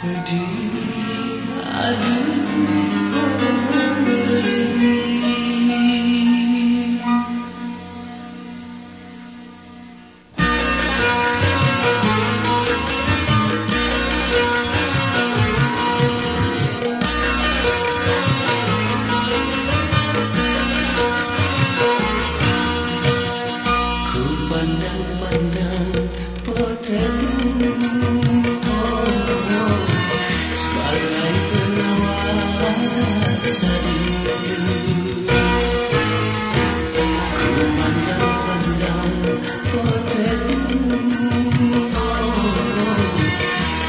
pedih aduh pedih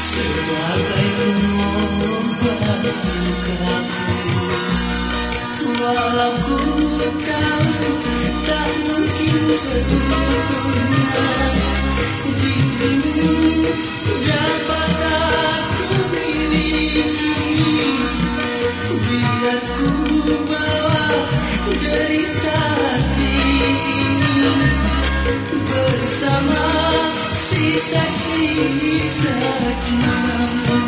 Sebagai pengobat Walau ku. Tahu tak mungkin seutuhnya Jesus.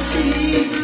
しい